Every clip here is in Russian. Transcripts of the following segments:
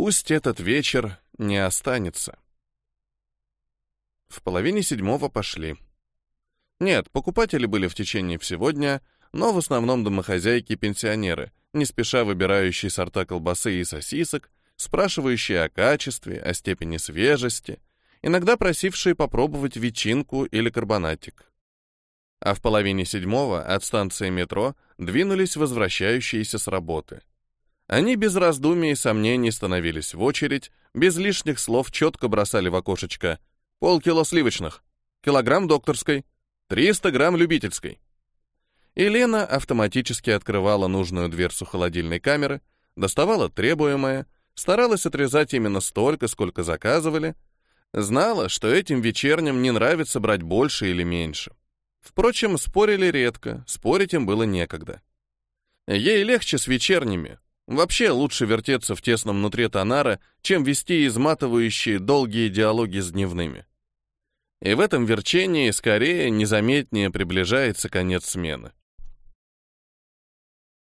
Пусть этот вечер не останется. В половине седьмого пошли. Нет, покупатели были в течение всего дня, но в основном домохозяйки и пенсионеры, не спеша выбирающие сорта колбасы и сосисок, спрашивающие о качестве, о степени свежести, иногда просившие попробовать ветчинку или карбонатик. А в половине седьмого от станции метро двинулись возвращающиеся с работы. Они без раздумий и сомнений становились в очередь, без лишних слов четко бросали в окошечко полкило сливочных, килограмм докторской, 300 грамм любительской. И Лена автоматически открывала нужную дверцу холодильной камеры, доставала требуемое, старалась отрезать именно столько, сколько заказывали, знала, что этим вечерним не нравится брать больше или меньше. Впрочем, спорили редко, спорить им было некогда. Ей легче с вечерними. Вообще лучше вертеться в тесном внутри тонара, чем вести изматывающие долгие диалоги с дневными. И в этом верчении скорее незаметнее приближается конец смены.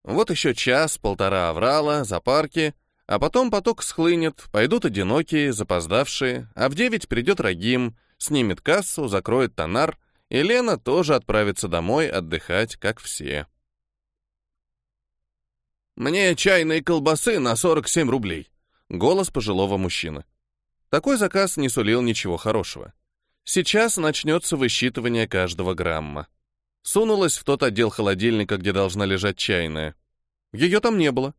Вот еще час-полтора аврала, запарки, а потом поток схлынет, пойдут одинокие, запоздавшие, а в девять придет Рагим, снимет кассу, закроет тонар, и Лена тоже отправится домой отдыхать, как все. «Мне чайные колбасы на 47 рублей», — голос пожилого мужчины. Такой заказ не сулил ничего хорошего. Сейчас начнется высчитывание каждого грамма. Сунулась в тот отдел холодильника, где должна лежать чайная. Ее там не было.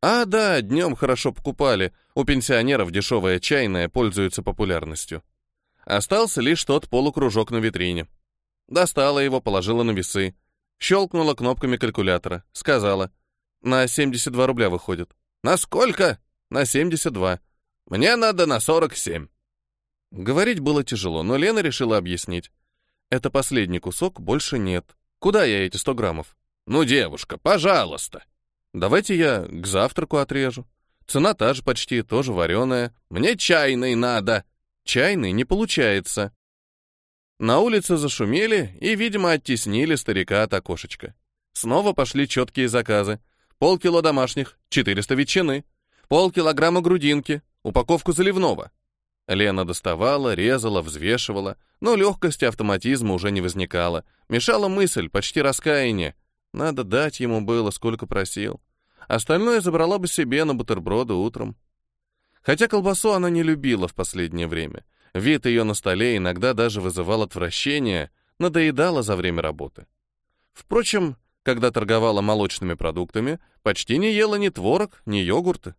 А, да, днем хорошо покупали. У пенсионеров дешевая чайная пользуется популярностью. Остался лишь тот полукружок на витрине. Достала его, положила на весы. Щелкнула кнопками калькулятора. Сказала. На 72 рубля выходит. На сколько? На 72. Мне надо на 47. Говорить было тяжело, но Лена решила объяснить. Это последний кусок, больше нет. Куда я эти сто граммов? Ну, девушка, пожалуйста. Давайте я к завтраку отрежу. Цена та же почти, тоже вареная. Мне чайный надо. Чайный не получается. На улице зашумели и, видимо, оттеснили старика от окошечка. Снова пошли четкие заказы. Полкило домашних, 400 ветчины, полкилограмма грудинки, упаковку заливного. Лена доставала, резала, взвешивала, но легкости автоматизма уже не возникало. Мешала мысль, почти раскаяние. Надо дать ему было, сколько просил. Остальное забрала бы себе на бутерброды утром. Хотя колбасу она не любила в последнее время. Вид ее на столе иногда даже вызывал отвращение, надоедала за время работы. Впрочем, когда торговала молочными продуктами, почти не ела ни творог, ни йогурты.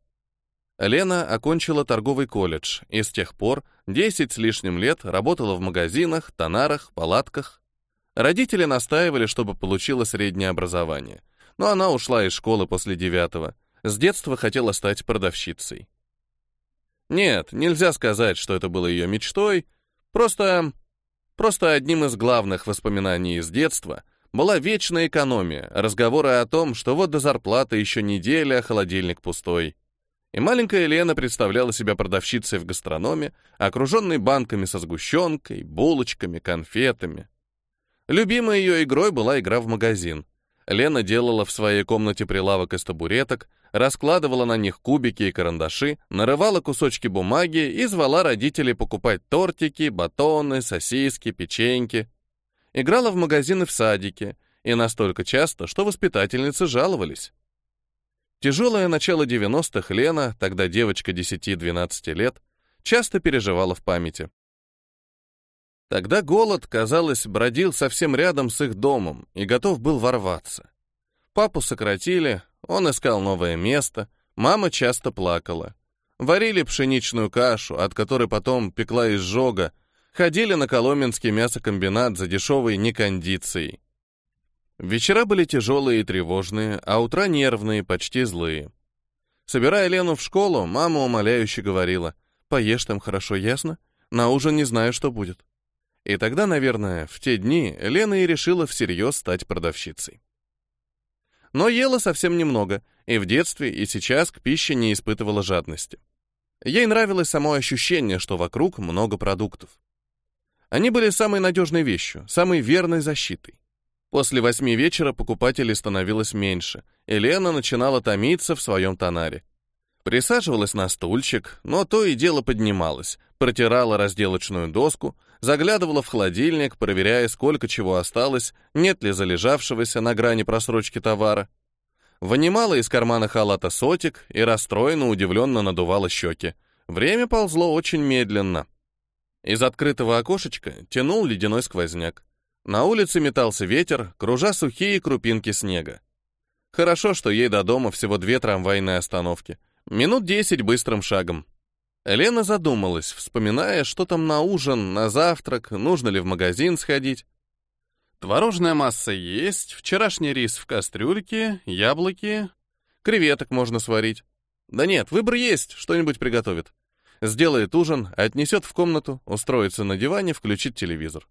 Лена окончила торговый колледж и с тех пор 10 с лишним лет работала в магазинах, тонарах, палатках. Родители настаивали, чтобы получила среднее образование, но она ушла из школы после девятого. С детства хотела стать продавщицей. Нет, нельзя сказать, что это было ее мечтой, просто... Просто одним из главных воспоминаний из детства была вечная экономия, разговоры о том, что вот до зарплаты еще неделя, а холодильник пустой. И маленькая Лена представляла себя продавщицей в гастрономе, окруженной банками со сгущенкой, булочками, конфетами. Любимой ее игрой была игра в магазин. Лена делала в своей комнате прилавок из табуреток, раскладывала на них кубики и карандаши, нарывала кусочки бумаги и звала родителей покупать тортики, батоны, сосиски, печеньки. Играла в магазины в садике, и настолько часто, что воспитательницы жаловались. Тяжелое начало 90-х Лена, тогда девочка 10-12 лет, часто переживала в памяти. Тогда голод, казалось, бродил совсем рядом с их домом и готов был ворваться. Папу сократили, он искал новое место, мама часто плакала. Варили пшеничную кашу, от которой потом пекла изжога, ходили на Коломенский мясокомбинат за дешевой некондицией. Вечера были тяжелые и тревожные, а утра нервные, почти злые. Собирая Лену в школу, мама умоляюще говорила, «Поешь там хорошо, ясно? На ужин не знаю, что будет». И тогда, наверное, в те дни Лена и решила всерьез стать продавщицей. Но ела совсем немного, и в детстве, и сейчас к пище не испытывала жадности. Ей нравилось само ощущение, что вокруг много продуктов. Они были самой надежной вещью, самой верной защитой. После восьми вечера покупателей становилось меньше, и Лена начинала томиться в своем тонаре. Присаживалась на стульчик, но то и дело поднималась, протирала разделочную доску, заглядывала в холодильник, проверяя, сколько чего осталось, нет ли залежавшегося на грани просрочки товара. Вынимала из кармана халата сотик и расстроенно удивленно надувала щеки. Время ползло очень медленно. Из открытого окошечка тянул ледяной сквозняк. На улице метался ветер, кружа сухие крупинки снега. Хорошо, что ей до дома всего две трамвайные остановки — Минут десять быстрым шагом. Лена задумалась, вспоминая, что там на ужин, на завтрак, нужно ли в магазин сходить. Творожная масса есть, вчерашний рис в кастрюльке, яблоки, креветок можно сварить. Да нет, выбор есть, что-нибудь приготовит. Сделает ужин, отнесет в комнату, устроится на диване, включит телевизор.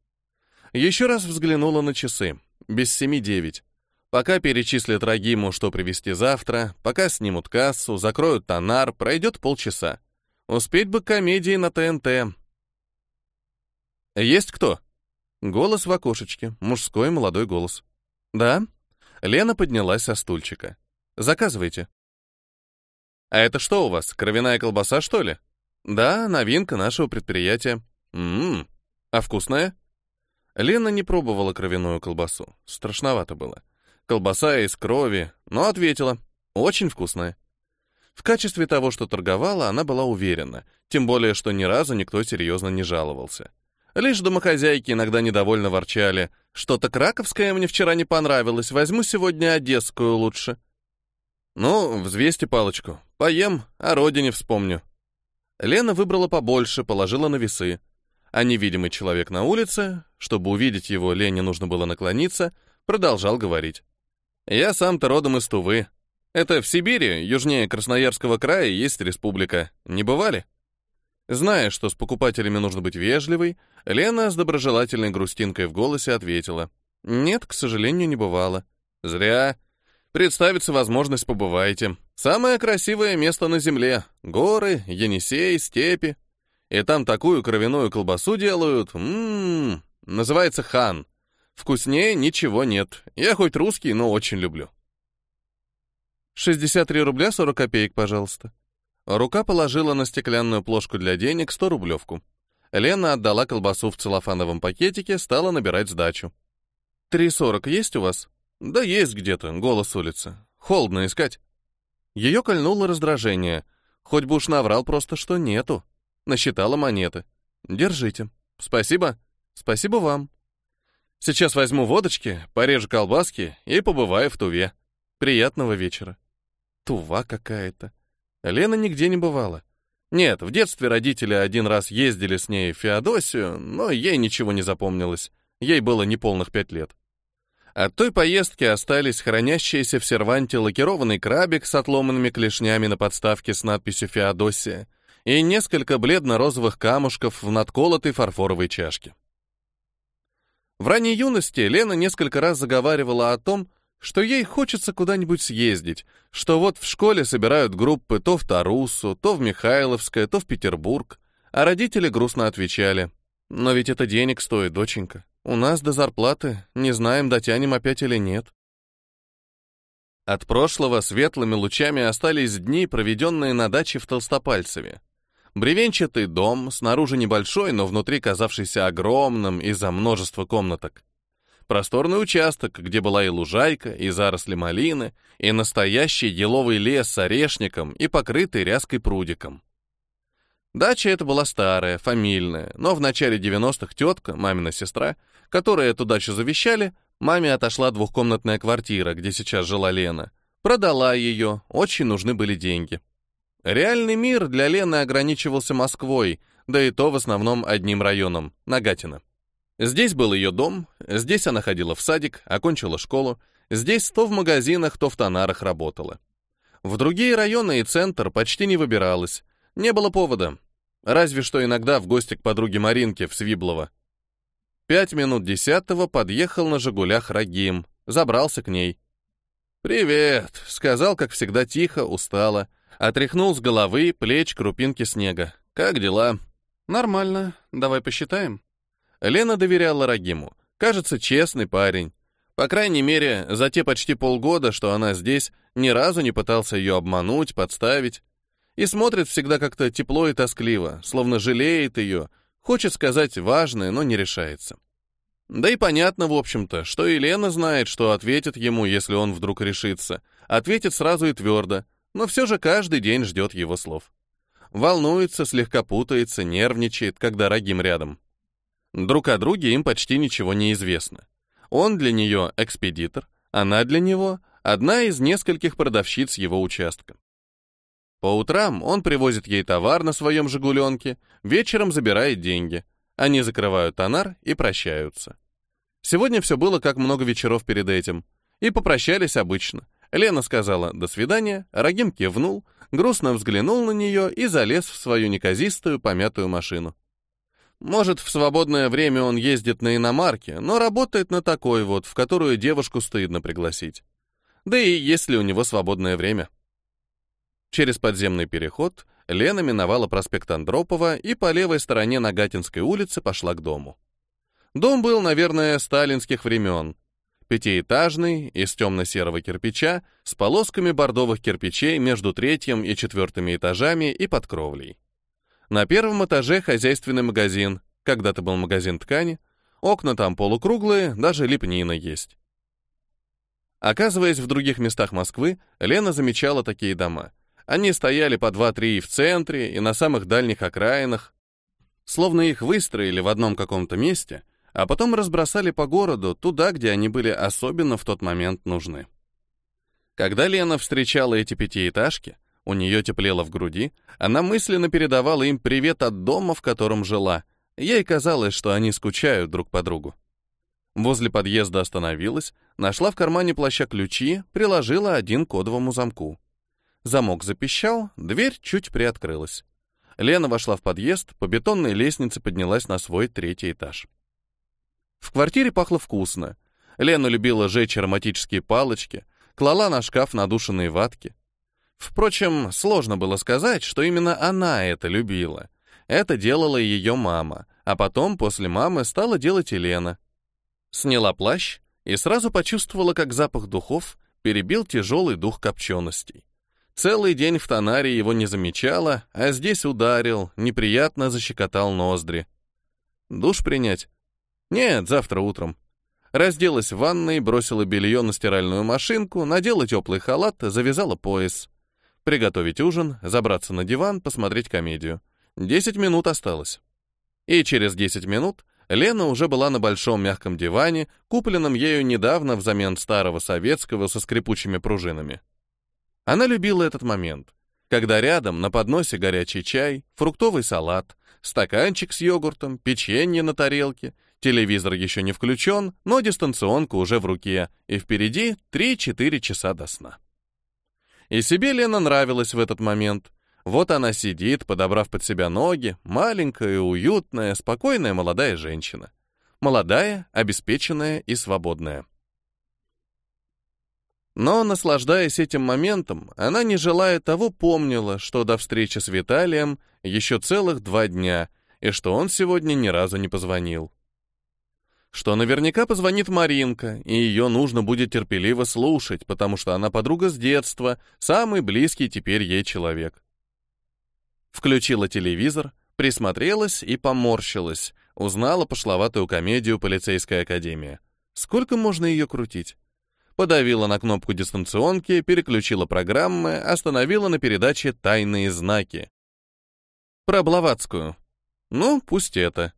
Еще раз взглянула на часы. Без семи девять. Пока перечислят Рагиму, что привезти завтра, пока снимут кассу, закроют тонар, пройдет полчаса. Успеть бы комедии на ТНТ. «Есть кто?» Голос в окошечке, мужской молодой голос. «Да?» Лена поднялась со стульчика. «Заказывайте». «А это что у вас, кровяная колбаса, что ли?» «Да, новинка нашего предприятия». «Ммм, а вкусная?» Лена не пробовала кровяную колбасу. Страшновато было колбаса из крови, но ответила, очень вкусная. В качестве того, что торговала, она была уверена, тем более, что ни разу никто серьезно не жаловался. Лишь домохозяйки иногда недовольно ворчали, что-то краковское мне вчера не понравилось, возьму сегодня одесскую лучше. Ну, взвесьте палочку, поем, о родине вспомню. Лена выбрала побольше, положила на весы. А невидимый человек на улице, чтобы увидеть его, Лене нужно было наклониться, продолжал говорить. Я сам-то родом из Тувы. Это в Сибири, южнее Красноярского края, есть республика. Не бывали? Зная, что с покупателями нужно быть вежливой, Лена с доброжелательной грустинкой в голосе ответила. «Нет, к сожалению, не бывало». «Зря. Представится возможность, побывайте. Самое красивое место на земле. Горы, Енисей, степи. И там такую кровяную колбасу делают. Ммм, называется хан. Вкуснее ничего нет. Я хоть русский, но очень люблю. 63 рубля 40 копеек, пожалуйста. Рука положила на стеклянную плошку для денег 100 рублевку. Лена отдала колбасу в целлофановом пакетике, стала набирать сдачу. 3,40 есть у вас? Да есть где-то, голос улицы. Холодно искать. Ее кольнуло раздражение. Хоть бы уж наврал просто, что нету. Насчитала монеты. Держите. Спасибо. Спасибо вам. Сейчас возьму водочки, порежу колбаски и побываю в Туве. Приятного вечера. Тува какая-то. Лена нигде не бывала. Нет, в детстве родители один раз ездили с ней в Феодосию, но ей ничего не запомнилось. Ей было неполных пять лет. От той поездки остались хранящиеся в серванте лакированный крабик с отломанными клешнями на подставке с надписью «Феодосия» и несколько бледно-розовых камушков в надколотой фарфоровой чашке. В ранней юности Лена несколько раз заговаривала о том, что ей хочется куда-нибудь съездить, что вот в школе собирают группы то в Тарусу, то в Михайловское, то в Петербург, а родители грустно отвечали, «Но ведь это денег стоит, доченька. У нас до зарплаты, не знаем, дотянем опять или нет». От прошлого светлыми лучами остались дни, проведенные на даче в Толстопальцеве. Бревенчатый дом, снаружи небольшой, но внутри казавшийся огромным из-за множества комнаток. Просторный участок, где была и лужайка, и заросли малины, и настоящий еловый лес с орешником и покрытый ряской прудиком. Дача эта была старая, фамильная, но в начале 90-х тетка, мамина сестра, которая эту дачу завещали, маме отошла двухкомнатная квартира, где сейчас жила Лена. Продала ее, очень нужны были деньги. Реальный мир для Лены ограничивался Москвой, да и то в основном одним районом — Нагатино. Здесь был ее дом, здесь она ходила в садик, окончила школу, здесь то в магазинах, то в тонарах работала. В другие районы и центр почти не выбиралась, не было повода, разве что иногда в гости к подруге Маринке в Свиблово. Пять минут десятого подъехал на «Жигулях» Рагим, забрался к ней. «Привет», — сказал, как всегда, тихо, устало, — Отряхнул с головы, плеч, крупинки снега. «Как дела?» «Нормально. Давай посчитаем». Лена доверяла Рагиму. Кажется, честный парень. По крайней мере, за те почти полгода, что она здесь, ни разу не пытался ее обмануть, подставить. и смотрит всегда как-то тепло и тоскливо, словно жалеет ее, хочет сказать важное, но не решается. Да и понятно, в общем-то, что Елена знает, что ответит ему, если он вдруг решится. Ответит сразу и твердо, но все же каждый день ждет его слов. Волнуется, слегка путается, нервничает, когда Рагим рядом. Друг о друге им почти ничего не известно. Он для нее экспедитор, она для него одна из нескольких продавщиц его участка. По утрам он привозит ей товар на своем «Жигуленке», вечером забирает деньги. Они закрывают тонар и прощаются. Сегодня все было как много вечеров перед этим. И попрощались обычно. Лена сказала «до свидания», Рагим кивнул, грустно взглянул на нее и залез в свою неказистую помятую машину. Может, в свободное время он ездит на иномарке, но работает на такой вот, в которую девушку стыдно пригласить. Да и есть ли у него свободное время? Через подземный переход Лена миновала проспект Андропова и по левой стороне Нагатинской улицы пошла к дому. Дом был, наверное, сталинских времен. Пятиэтажный, из темно-серого кирпича, с полосками бордовых кирпичей между третьим и четвертыми этажами и под кровлей. На первом этаже хозяйственный магазин, когда-то был магазин ткани, окна там полукруглые, даже лепнина есть. Оказываясь в других местах Москвы, Лена замечала такие дома. Они стояли по два-три и в центре, и на самых дальних окраинах. Словно их выстроили в одном каком-то месте, а потом разбросали по городу, туда, где они были особенно в тот момент нужны. Когда Лена встречала эти пятиэтажки, у нее теплело в груди, она мысленно передавала им привет от дома, в котором жила. Ей казалось, что они скучают друг по другу. Возле подъезда остановилась, нашла в кармане плаща ключи, приложила один к кодовому замку. Замок запищал, дверь чуть приоткрылась. Лена вошла в подъезд, по бетонной лестнице поднялась на свой третий этаж. В квартире пахло вкусно. Лена любила жечь ароматические палочки, клала на шкаф надушенные ватки. Впрочем, сложно было сказать, что именно она это любила. Это делала ее мама, а потом, после мамы, стала делать Елена. Сняла плащ и сразу почувствовала, как запах духов перебил тяжелый дух копченостей. Целый день в тонаре его не замечала, а здесь ударил, неприятно защекотал ноздри. Душ принять? Нет, завтра утром. Разделась в ванной, бросила белье на стиральную машинку, надела теплый халат, завязала пояс. Приготовить ужин, забраться на диван, посмотреть комедию. Десять минут осталось. И через десять минут Лена уже была на большом мягком диване, купленном ею недавно взамен старого советского со скрипучими пружинами. Она любила этот момент, когда рядом на подносе горячий чай, фруктовый салат, стаканчик с йогуртом, печенье на тарелке, телевизор еще не включен, но дистанционка уже в руке, и впереди 3-4 часа до сна. И себе Лена нравилась в этот момент. Вот она сидит, подобрав под себя ноги, маленькая, уютная, спокойная молодая женщина. Молодая, обеспеченная и свободная. Но, наслаждаясь этим моментом, она, не желая того, помнила, что до встречи с Виталием еще целых два дня, и что он сегодня ни разу не позвонил. Что наверняка позвонит Маринка, и ее нужно будет терпеливо слушать, потому что она подруга с детства, самый близкий теперь ей человек. Включила телевизор, присмотрелась и поморщилась, узнала пошловатую комедию «Полицейская академия». Сколько можно ее крутить? Подавила на кнопку дистанционки, переключила программы, остановила на передаче «Тайные знаки». Про Блаватскую. Ну, пусть это.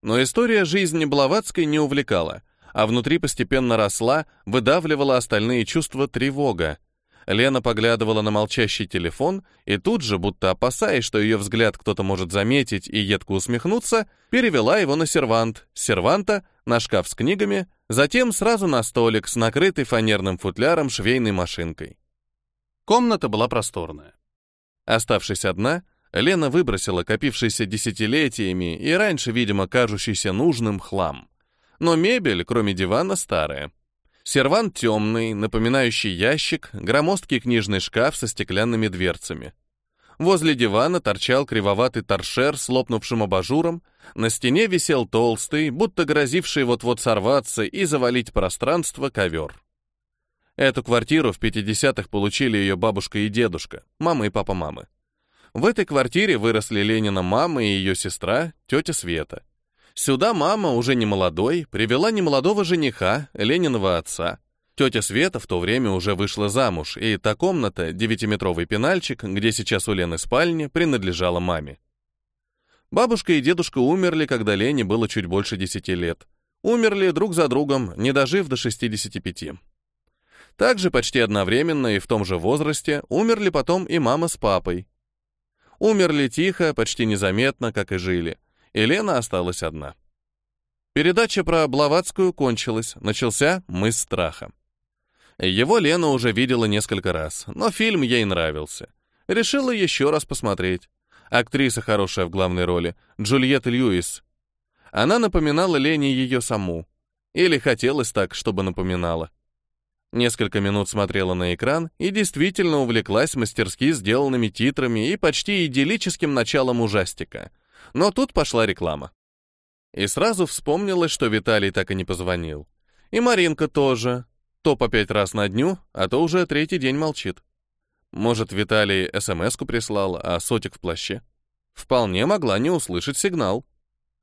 Но история жизни Блаватской не увлекала, а внутри постепенно росла, выдавливала остальные чувства тревога. Лена поглядывала на молчащий телефон и тут же, будто опасаясь, что ее взгляд кто-то может заметить и едко усмехнуться, перевела его на сервант, серванта на шкаф с книгами, затем сразу на столик с накрытой фанерным футляром швейной машинкой. Комната была просторная. Оставшись одна, Лена выбросила копившийся десятилетиями и раньше, видимо, кажущийся нужным хлам. Но мебель, кроме дивана, старая. Сервант темный, напоминающий ящик, громоздкий книжный шкаф со стеклянными дверцами. Возле дивана торчал кривоватый торшер с лопнувшим абажуром, на стене висел толстый, будто грозивший вот-вот сорваться и завалить пространство ковер. Эту квартиру в 50-х получили ее бабушка и дедушка, мама и папа мамы. В этой квартире выросли Ленина мама и ее сестра, тетя Света. Сюда мама, уже не молодой, привела немолодого жениха, Лениного отца. Тетя Света в то время уже вышла замуж, и та комната, девятиметровый пенальчик, где сейчас у Лены спальня, принадлежала маме. Бабушка и дедушка умерли, когда Лене было чуть больше десяти лет. Умерли друг за другом, не дожив до 65. Также почти одновременно и в том же возрасте умерли потом и мама с папой. Умерли тихо, почти незаметно, как и жили, и Лена осталась одна. Передача про Блаватскую кончилась, начался «Мы страха». Его Лена уже видела несколько раз, но фильм ей нравился. Решила еще раз посмотреть. Актриса хорошая в главной роли, Джульетта Льюис. Она напоминала Лене ее саму. Или хотелось так, чтобы напоминала. Несколько минут смотрела на экран и действительно увлеклась мастерски сделанными титрами и почти идиллическим началом ужастика. Но тут пошла реклама. И сразу вспомнилось, что Виталий так и не позвонил. И Маринка тоже. То по пять раз на дню, а то уже третий день молчит. Может, Виталий СМС-ку прислал, а сотик в плаще? Вполне могла не услышать сигнал.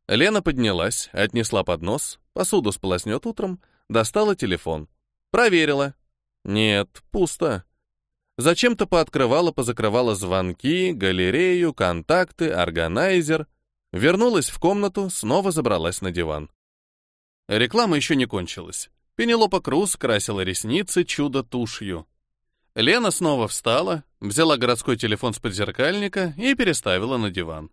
Лена поднялась, отнесла поднос, посуду сполоснет утром, достала телефон. Проверила. Нет, пусто. Зачем-то пооткрывала, позакрывала звонки, галерею, контакты, органайзер. Вернулась в комнату, снова забралась на диван. Реклама еще не кончилась. Пенелопа Круз красила ресницы чудо-тушью. Лена снова встала, взяла городской телефон с подзеркальника и переставила на диван.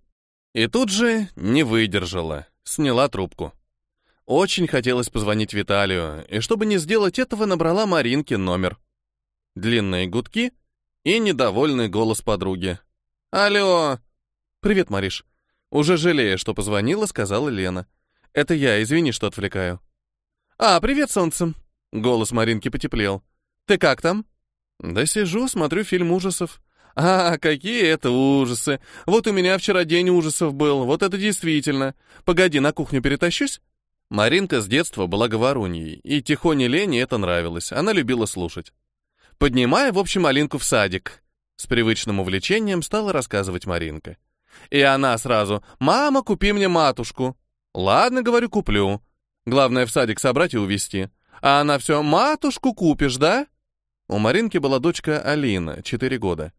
И тут же не выдержала, сняла трубку. Очень хотелось позвонить Виталию, и чтобы не сделать этого, набрала Маринке номер. Длинные гудки и недовольный голос подруги. «Алло!» «Привет, Мариш». Уже жалея, что позвонила, сказала Лена. «Это я, извини, что отвлекаю». «А, привет, солнце!» Голос Маринки потеплел. «Ты как там?» «Да сижу, смотрю фильм ужасов». «А, какие это ужасы! Вот у меня вчера день ужасов был, вот это действительно. Погоди, на кухню перетащусь?» Маринка с детства была говоруньей, и тихоне Лене это нравилось, она любила слушать. Поднимая, в общем, Алинку в садик. С привычным увлечением стала рассказывать Маринка. И она сразу «Мама, купи мне матушку». «Ладно, — говорю, — куплю. Главное, в садик собрать и увезти. А она все «Матушку купишь, да?» У Маринки была дочка Алина, 4 года.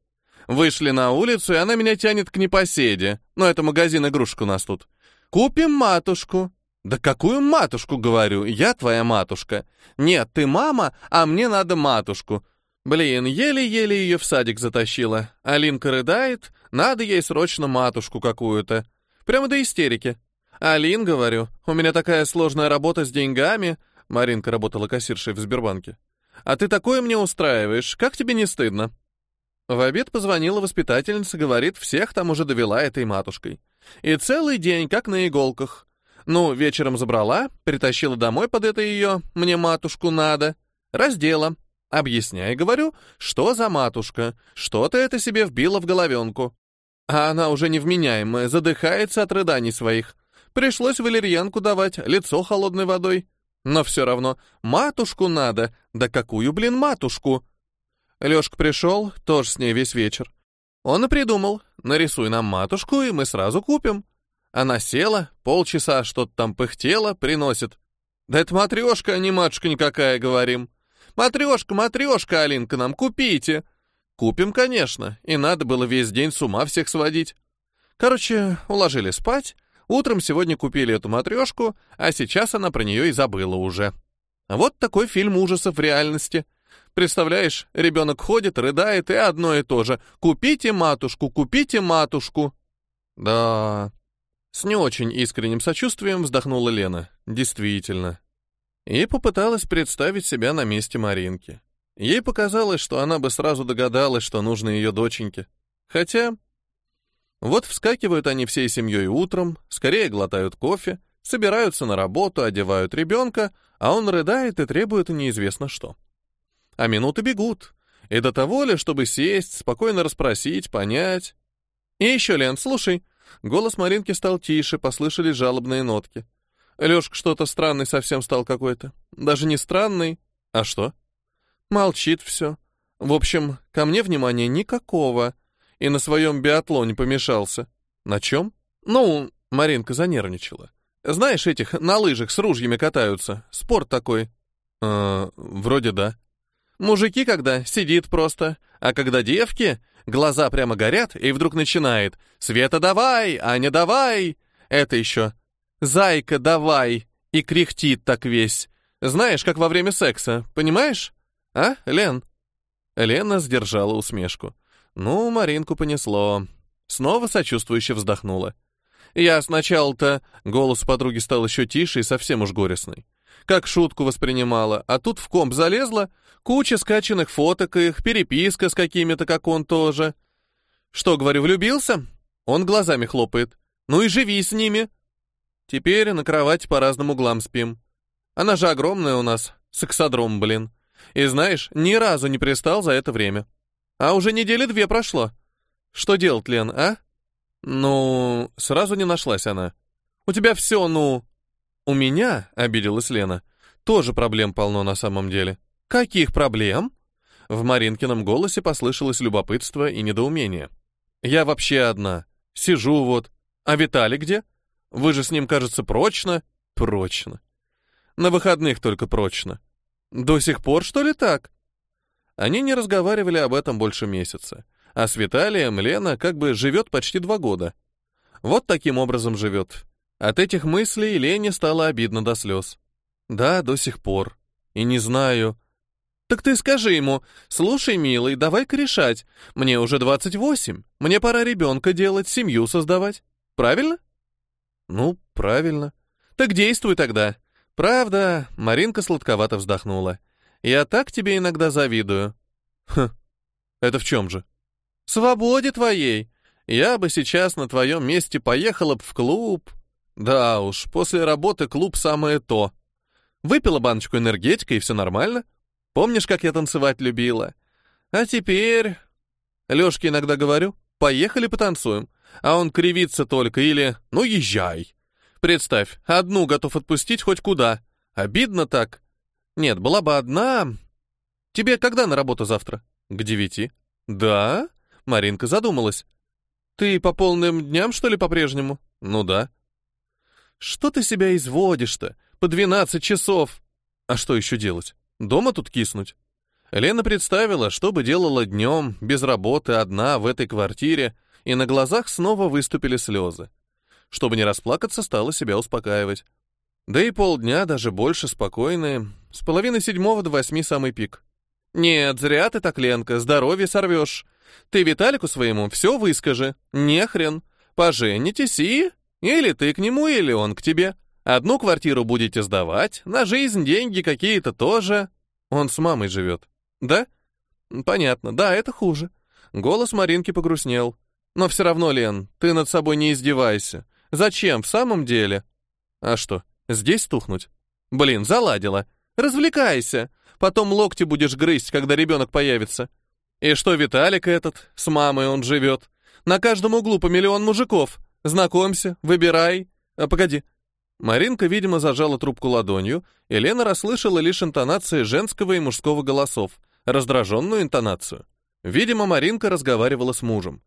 Вышли на улицу, и она меня тянет к непоседе. Но это магазин игрушек у нас тут. «Купим матушку». «Да какую матушку, говорю? Я твоя матушка». «Нет, ты мама, а мне надо матушку». Блин, еле-еле ее в садик затащила. Алинка рыдает, надо ей срочно матушку какую-то. Прямо до истерики. Алин, говорю, у меня такая сложная работа с деньгами. Маринка работала кассиршей в Сбербанке. А ты такое мне устраиваешь, как тебе не стыдно? В обед позвонила воспитательница, говорит, всех там уже довела этой матушкой. И целый день, как на иголках. Ну, вечером забрала, притащила домой под это ее «мне матушку надо», раздела. Объясняй, говорю, что за матушка, что ты это себе вбила в головенку. А она уже невменяемая, задыхается от рыданий своих. Пришлось валерьянку давать, лицо холодной водой. Но все равно, матушку надо, да какую, блин, матушку? Лешка пришел, тоже с ней весь вечер. Он и придумал, нарисуй нам матушку, и мы сразу купим. Она села, полчаса что-то там пыхтела, приносит. Да это матрешка, а не матушка никакая, говорим. Матрешка, матрешка, Алинка, нам купите. Купим, конечно, и надо было весь день с ума всех сводить. Короче, уложили спать, утром сегодня купили эту матрешку, а сейчас она про нее и забыла уже. Вот такой фильм ужасов в реальности. Представляешь, ребенок ходит, рыдает, и одно и то же. «Купите матушку, купите матушку». Да, с не очень искренним сочувствием вздохнула Лена. Действительно. И попыталась представить себя на месте Маринки. Ей показалось, что она бы сразу догадалась, что нужно ее доченьке. Хотя... Вот вскакивают они всей семьей утром, скорее глотают кофе, собираются на работу, одевают ребенка, а он рыдает и требует неизвестно что. А минуты бегут. И до того ли, чтобы сесть, спокойно расспросить, понять. И еще, Лен, слушай, Голос Маринки стал тише, послышались жалобные нотки. Лёшка что-то странный совсем стал какой-то. Даже не странный. А что? Молчит все. В общем, ко мне внимания никакого. И на своем биатлоне помешался. На чем? Ну, Маринка занервничала. Знаешь, этих на лыжах с ружьями катаются. Спорт такой. Э, вроде да. Мужики когда сидит просто, а когда девки, глаза прямо горят, и вдруг начинает «Света, давай! Аня, давай!» Это еще «Зайка, давай!» и кряхтит так весь. Знаешь, как во время секса, понимаешь? А, Лен? Лена сдержала усмешку. Ну, Маринку понесло. Снова сочувствующе вздохнула. Я сначала-то... Голос подруги стал еще тише и совсем уж горестный. Как шутку воспринимала, а тут в комп залезла, куча скачанных фоток их, переписка с какими-то, как он тоже. Что, говорю, влюбился? Он глазами хлопает. Ну и живи с ними. Теперь на кровати по разным углам спим. Она же огромная у нас, сексодром, блин. И знаешь, ни разу не пристал за это время. А уже недели две прошло. Что делать, Лен, а? Ну, сразу не нашлась она. У тебя все, ну... У меня, обиделась Лена, тоже проблем полно на самом деле. Каких проблем? В Маринкином голосе послышалось любопытство и недоумение. Я вообще одна. Сижу вот. А Виталий где? Вы же с ним, кажется, прочно? Прочно. На выходных только прочно. До сих пор, что ли, так? Они не разговаривали об этом больше месяца. А с Виталием Лена как бы живет почти два года. Вот таким образом живет. От этих мыслей Лене стало обидно до слез. Да, до сих пор. И не знаю. Так ты скажи ему, слушай, милый, давай-ка решать. Мне уже 28, мне пора ребенка делать, семью создавать. Правильно? Ну, правильно. Так действуй тогда. Правда, Маринка сладковато вздохнула. Я так тебе иногда завидую. Хм, это в чем же? Свободе твоей. Я бы сейчас на твоем месте поехала б в клуб. Да уж, после работы клуб самое то. Выпила баночку энергетика, и все нормально. Помнишь, как я танцевать любила? А теперь... Лёшке иногда говорю, поехали потанцуем. А он кривится только или «ну езжай». Представь, одну готов отпустить хоть куда. Обидно так. Нет, была бы одна... Тебе когда на работу завтра? К девяти. Да? Маринка задумалась. Ты по полным дням, что ли, по-прежнему? Ну да. Что ты себя изводишь-то? По двенадцать часов. А что еще делать? Дома тут киснуть? Лена представила, что бы делала днем, без работы, одна, в этой квартире, и на глазах снова выступили слезы. Чтобы не расплакаться, стала себя успокаивать. Да и полдня, даже больше, спокойные. С половины седьмого до восьми самый пик. «Нет, зря ты так, Ленка, здоровье сорвешь. Ты Виталику своему все выскажи. Не хрен. Поженитесь и... Или ты к нему, или он к тебе. Одну квартиру будете сдавать, на жизнь деньги какие-то тоже. Он с мамой живет. Да? Понятно, да, это хуже. Голос Маринки погрустнел. Но все равно, Лен, ты над собой не издевайся. Зачем, в самом деле? А что, здесь тухнуть? Блин, заладила. Развлекайся. Потом локти будешь грызть, когда ребенок появится. И что Виталик этот, с мамой он живет. На каждом углу по миллион мужиков. Знакомься, выбирай. А погоди. Маринка, видимо, зажала трубку ладонью, и Лена расслышала лишь интонации женского и мужского голосов, раздраженную интонацию. Видимо, Маринка разговаривала с мужем.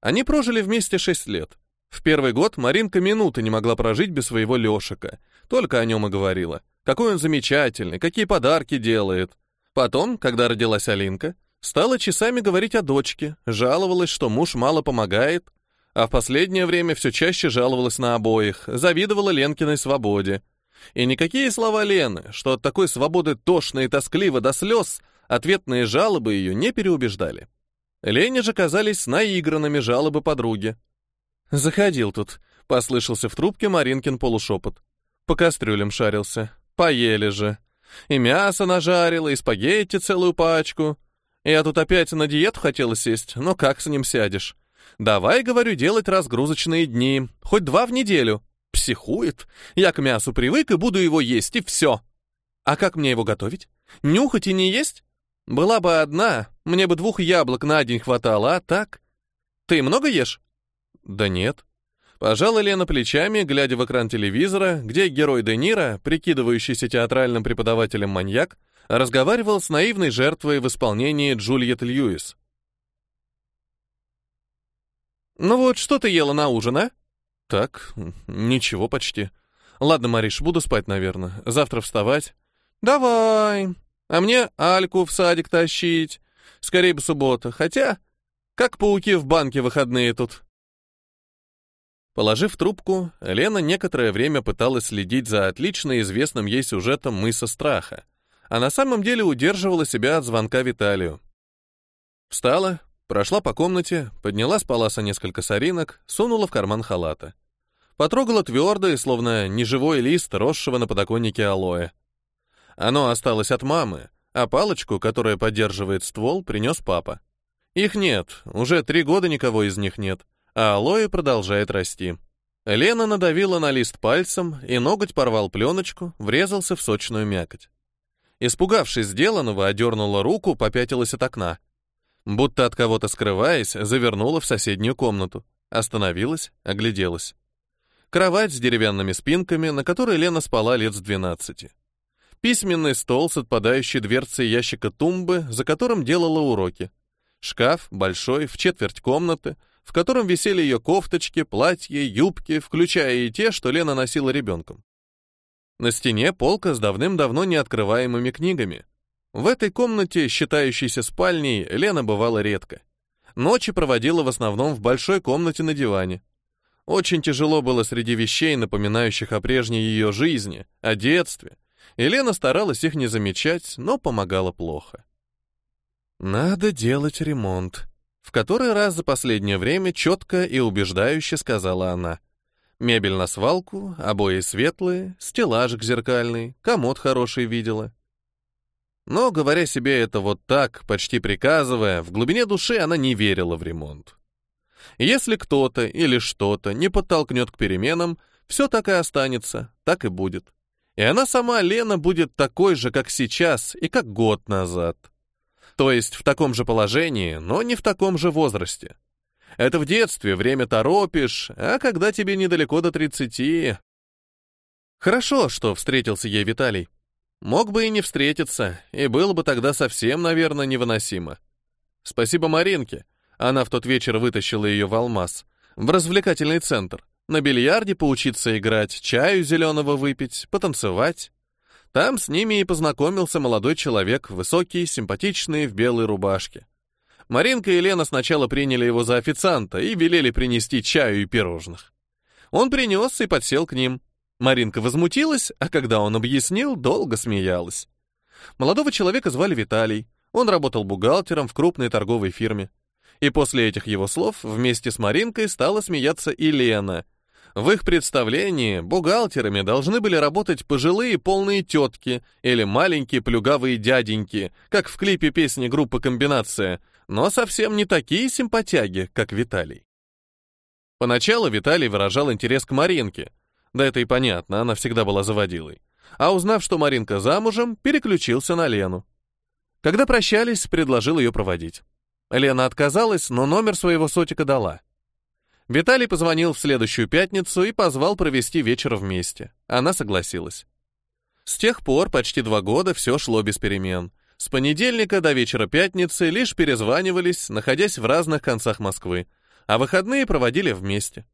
Они прожили вместе шесть лет. В первый год Маринка минуты не могла прожить без своего Лешика. Только о нем и говорила. Какой он замечательный, какие подарки делает. Потом, когда родилась Алинка, стала часами говорить о дочке, жаловалась, что муж мало помогает, а в последнее время все чаще жаловалась на обоих, завидовала Ленкиной свободе. И никакие слова Лены, что от такой свободы тошно и тоскливо до слез, ответные жалобы ее не переубеждали. Лене же казались наигранными жалобы подруги. «Заходил тут», — послышался в трубке Маринкин полушепот. По кастрюлям шарился. Поели же. И мясо нажарила, и спагетти целую пачку. Я тут опять на диету хотела сесть, но как с ним сядешь? Давай, говорю, делать разгрузочные дни, хоть два в неделю. Психует. Я к мясу привык и буду его есть, и все. А как мне его готовить? Нюхать и не есть? Была бы одна, мне бы двух яблок на день хватало, а так? Ты много ешь? Да нет. Пожала Лена плечами, глядя в экран телевизора, где герой Де Ниро, прикидывающийся театральным преподавателем маньяк, разговаривал с наивной жертвой в исполнении Джульет Льюис. «Ну вот, что ты ела на ужин, а?» «Так, ничего почти. Ладно, Мариш, буду спать, наверное. Завтра вставать». «Давай. А мне Альку в садик тащить. Скорее бы суббота. Хотя, как пауки в банке выходные тут». Положив трубку, Лена некоторое время пыталась следить за отлично известным ей сюжетом мыса страха, а на самом деле удерживала себя от звонка Виталию. Встала, прошла по комнате, подняла с паласа несколько соринок, сунула в карман халата. Потрогала твердый, словно неживой лист, росшего на подоконнике алоэ. Оно осталось от мамы, а палочку, которая поддерживает ствол, принес папа. Их нет, уже три года никого из них нет а алоэ продолжает расти. Лена надавила на лист пальцем, и ноготь порвал пленочку, врезался в сочную мякоть. Испугавшись сделанного, одернула руку, попятилась от окна. Будто от кого-то скрываясь, завернула в соседнюю комнату. Остановилась, огляделась. Кровать с деревянными спинками, на которой Лена спала лет с двенадцати. Письменный стол с отпадающей дверцей ящика тумбы, за которым делала уроки. Шкаф, большой, в четверть комнаты, в котором висели ее кофточки, платья, юбки, включая и те, что Лена носила ребенком. На стене полка с давным-давно неоткрываемыми книгами. В этой комнате, считающейся спальней, Лена бывала редко. Ночи проводила в основном в большой комнате на диване. Очень тяжело было среди вещей, напоминающих о прежней ее жизни, о детстве. И Лена старалась их не замечать, но помогала плохо. «Надо делать ремонт», в который раз за последнее время четко и убеждающе сказала она. Мебель на свалку, обои светлые, стеллажик зеркальный, комод хороший видела. Но, говоря себе это вот так, почти приказывая, в глубине души она не верила в ремонт. Если кто-то или что-то не подтолкнет к переменам, все так и останется, так и будет. И она сама, Лена, будет такой же, как сейчас и как год назад. То есть в таком же положении, но не в таком же возрасте. Это в детстве, время торопишь, а когда тебе недалеко до 30... Хорошо, что встретился ей Виталий. Мог бы и не встретиться, и было бы тогда совсем, наверное, невыносимо. Спасибо Маринке. Она в тот вечер вытащила ее в Алмаз, в развлекательный центр, на бильярде поучиться играть, чаю зеленого выпить, потанцевать. Там с ними и познакомился молодой человек, высокий, симпатичный, в белой рубашке. Маринка и Лена сначала приняли его за официанта и велели принести чаю и пирожных. Он принес и подсел к ним. Маринка возмутилась, а когда он объяснил, долго смеялась. Молодого человека звали Виталий. Он работал бухгалтером в крупной торговой фирме. И после этих его слов вместе с Маринкой стала смеяться и Лена — в их представлении бухгалтерами должны были работать пожилые полные тетки или маленькие плюгавые дяденьки, как в клипе песни группы «Комбинация», но совсем не такие симпатяги, как Виталий. Поначалу Виталий выражал интерес к Маринке. Да это и понятно, она всегда была заводилой. А узнав, что Маринка замужем, переключился на Лену. Когда прощались, предложил ее проводить. Лена отказалась, но номер своего сотика дала. Виталий позвонил в следующую пятницу и позвал провести вечер вместе. Она согласилась. С тех пор почти два года все шло без перемен. С понедельника до вечера пятницы лишь перезванивались, находясь в разных концах Москвы, а выходные проводили вместе.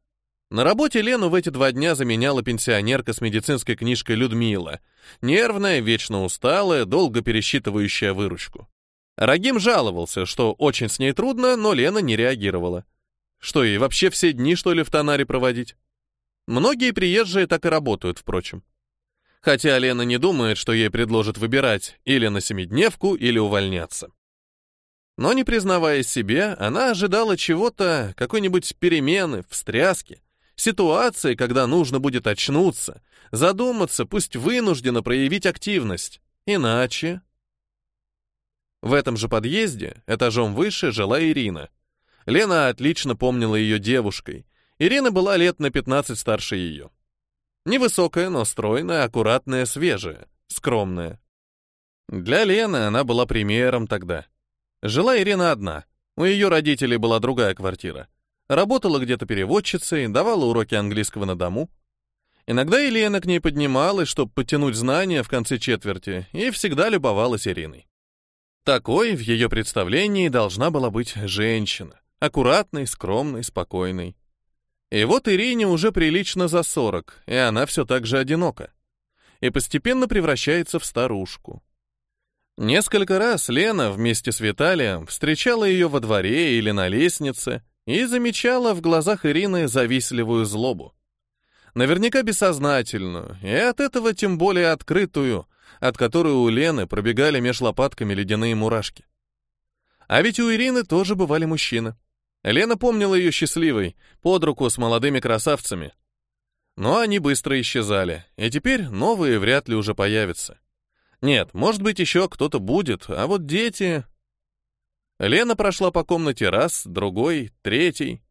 На работе Лену в эти два дня заменяла пенсионерка с медицинской книжкой Людмила, нервная, вечно усталая, долго пересчитывающая выручку. Рагим жаловался, что очень с ней трудно, но Лена не реагировала. Что, и вообще все дни, что ли, в Танаре проводить? Многие приезжие так и работают, впрочем. Хотя Лена не думает, что ей предложат выбирать или на семидневку, или увольняться. Но не признаваясь себе, она ожидала чего-то, какой-нибудь перемены, встряски, ситуации, когда нужно будет очнуться, задуматься, пусть вынужденно проявить активность. Иначе... В этом же подъезде, этажом выше, жила Ирина — Лена отлично помнила ее девушкой. Ирина была лет на 15 старше ее. Невысокая, но стройная, аккуратная, свежая, скромная. Для Лены она была примером тогда. Жила Ирина одна. У ее родителей была другая квартира. Работала где-то переводчицей, давала уроки английского на дому. Иногда Елена к ней поднималась, чтобы потянуть знания в конце четверти, и всегда любовалась Ириной. Такой в ее представлении должна была быть женщина Аккуратный, скромный, спокойный. И вот Ирине уже прилично за сорок, и она все так же одинока. И постепенно превращается в старушку. Несколько раз Лена вместе с Виталием встречала ее во дворе или на лестнице и замечала в глазах Ирины завистливую злобу. Наверняка бессознательную, и от этого тем более открытую, от которой у Лены пробегали меж лопатками ледяные мурашки. А ведь у Ирины тоже бывали мужчины. Лена помнила ее счастливой, под руку с молодыми красавцами. Но они быстро исчезали, и теперь новые вряд ли уже появятся. Нет, может быть, еще кто-то будет, а вот дети... Лена прошла по комнате раз, другой, третий.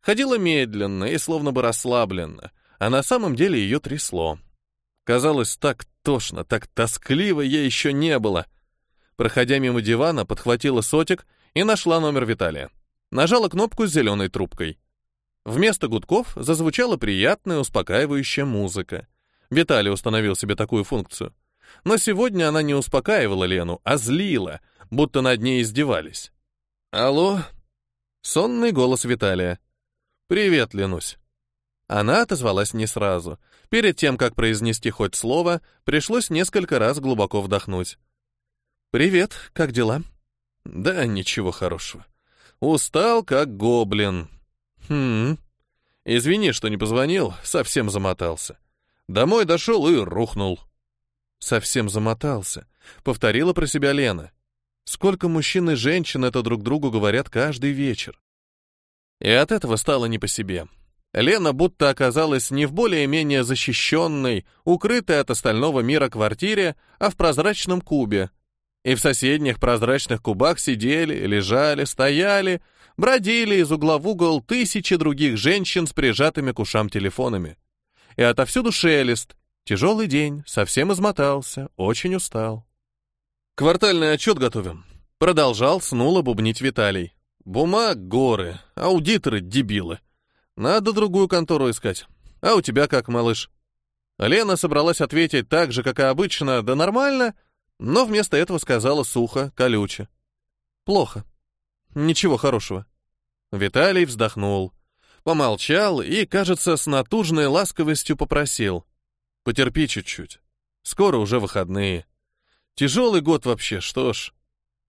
Ходила медленно и словно бы расслабленно, а на самом деле ее трясло. Казалось, так тошно, так тоскливо ей еще не было. Проходя мимо дивана, подхватила сотик и нашла номер Виталия. Нажала кнопку с зеленой трубкой. Вместо гудков зазвучала приятная, успокаивающая музыка. Виталий установил себе такую функцию. Но сегодня она не успокаивала Лену, а злила, будто над ней издевались. «Алло?» Сонный голос Виталия. «Привет, Ленусь». Она отозвалась не сразу. Перед тем, как произнести хоть слово, пришлось несколько раз глубоко вдохнуть. «Привет, как дела?» «Да ничего хорошего. Устал, как гоблин. Хм. Извини, что не позвонил, совсем замотался. Домой дошел и рухнул. Совсем замотался, повторила про себя Лена. Сколько мужчин и женщин это друг другу говорят каждый вечер. И от этого стало не по себе. Лена будто оказалась не в более-менее защищенной, укрытой от остального мира квартире, а в прозрачном кубе, и в соседних прозрачных кубах сидели, лежали, стояли, бродили из угла в угол тысячи других женщин с прижатыми к ушам телефонами. И отовсюду шелест. Тяжелый день, совсем измотался, очень устал. «Квартальный отчет готовим», — продолжал снуло бубнить Виталий. «Бумаг горы, аудиторы дебилы. Надо другую контору искать. А у тебя как, малыш?» Лена собралась ответить так же, как и обычно, да нормально — но вместо этого сказала сухо, колюче. «Плохо. Ничего хорошего». Виталий вздохнул, помолчал и, кажется, с натужной ласковостью попросил. «Потерпи чуть-чуть. Скоро уже выходные. Тяжелый год вообще, что ж.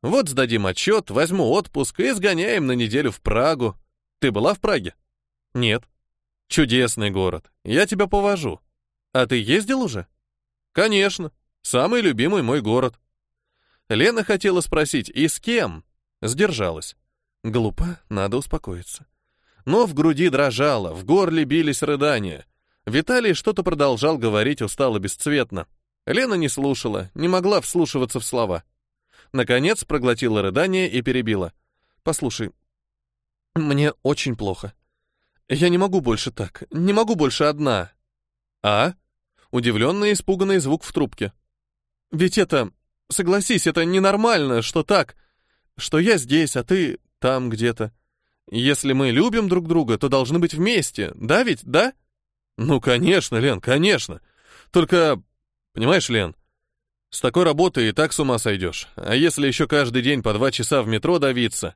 Вот сдадим отчет, возьму отпуск и сгоняем на неделю в Прагу. Ты была в Праге?» «Нет». «Чудесный город. Я тебя повожу. А ты ездил уже?» «Конечно. Самый любимый мой город. Лена хотела спросить, и с кем? Сдержалась. Глупо, надо успокоиться. Но в груди дрожало, в горле бились рыдания. Виталий что-то продолжал говорить устало-бесцветно. Лена не слушала, не могла вслушиваться в слова. Наконец проглотила рыдание и перебила. «Послушай, мне очень плохо. Я не могу больше так, не могу больше одна». «А?» Удивленный испуганный звук в трубке. Ведь это, согласись, это ненормально, что так, что я здесь, а ты там где-то. Если мы любим друг друга, то должны быть вместе, да ведь, да? Ну, конечно, Лен, конечно. Только, понимаешь, Лен, с такой работой и так с ума сойдешь. А если еще каждый день по два часа в метро давиться?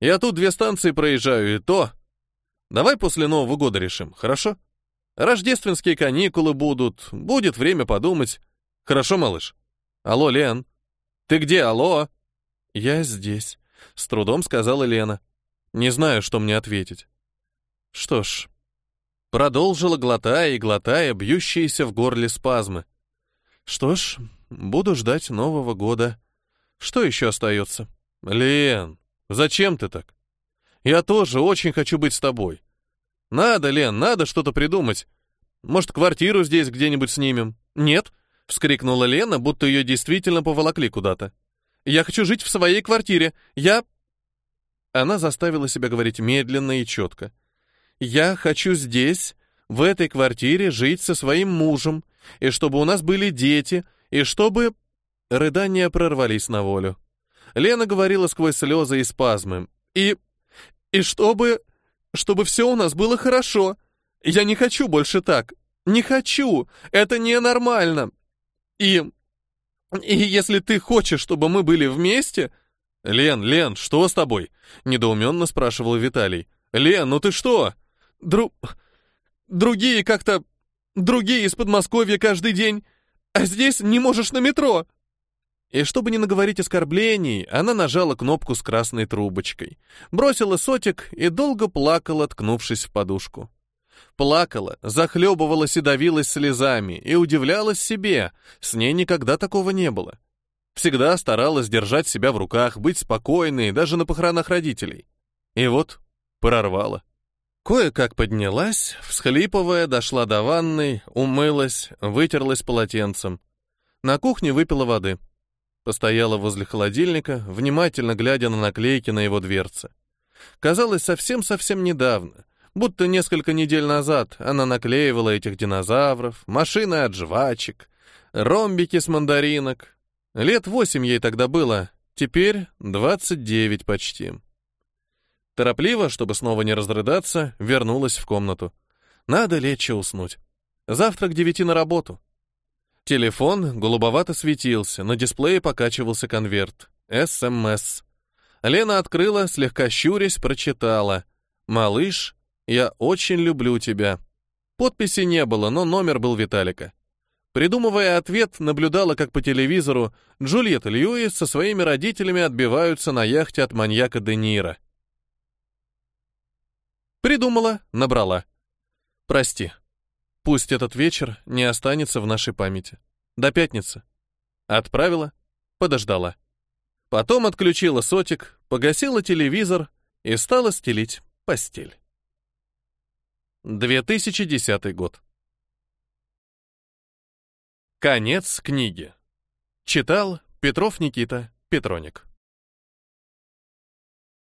Я тут две станции проезжаю, и то... Давай после Нового года решим, хорошо? Рождественские каникулы будут, будет время подумать. Хорошо, малыш? Алло, Лен. Ты где, алло? Я здесь, с трудом сказала Лена. Не знаю, что мне ответить. Что ж, продолжила, глотая и глотая бьющиеся в горле спазмы. Что ж, буду ждать Нового года. Что еще остается? Лен, зачем ты так? Я тоже очень хочу быть с тобой. Надо, Лен, надо что-то придумать. Может, квартиру здесь где-нибудь снимем? Нет? Вскрикнула Лена, будто ее действительно поволокли куда-то. «Я хочу жить в своей квартире. Я...» Она заставила себя говорить медленно и четко. «Я хочу здесь, в этой квартире, жить со своим мужем, и чтобы у нас были дети, и чтобы...» Рыдания прорвались на волю. Лена говорила сквозь слезы и спазмы. «И... и чтобы... чтобы все у нас было хорошо. Я не хочу больше так. Не хочу. Это ненормально. И... И если ты хочешь, чтобы мы были вместе, «Лен, Лен, что с тобой?» — недоуменно спрашивал Виталий. «Лен, ну ты что?» «Дру... другие как-то... другие из Подмосковья каждый день, а здесь не можешь на метро!» И чтобы не наговорить оскорблений, она нажала кнопку с красной трубочкой, бросила сотик и долго плакала, ткнувшись в подушку. Плакала, захлебывалась и давилась слезами, и удивлялась себе, с ней никогда такого не было. Всегда старалась держать себя в руках, быть спокойной, даже на похоронах родителей. И вот прорвала. Кое-как поднялась, всхлипывая, дошла до ванной, умылась, вытерлась полотенцем. На кухне выпила воды. Постояла возле холодильника, внимательно глядя на наклейки на его дверце. Казалось, совсем-совсем недавно, будто несколько недель назад она наклеивала этих динозавров, машины от жвачек, ромбики с мандаринок. Лет восемь ей тогда было, теперь двадцать девять почти. Торопливо, чтобы снова не разрыдаться, вернулась в комнату. Надо лечь и уснуть. Завтра к девяти на работу. Телефон голубовато светился, на дисплее покачивался конверт. СМС. Лена открыла, слегка щурясь, прочитала. «Малыш, я очень люблю тебя». Подписи не было, но номер был Виталика. Придумывая ответ, наблюдала, как по телевизору Джульетта Льюис со своими родителями отбиваются на яхте от маньяка Де Ниро. Придумала, набрала. Прости. Пусть этот вечер не останется в нашей памяти. До пятницы. Отправила, подождала. Потом отключила сотик, погасила телевизор и стала стелить постель. 2010 год. Конец книги. Читал Петров Никита Петроник.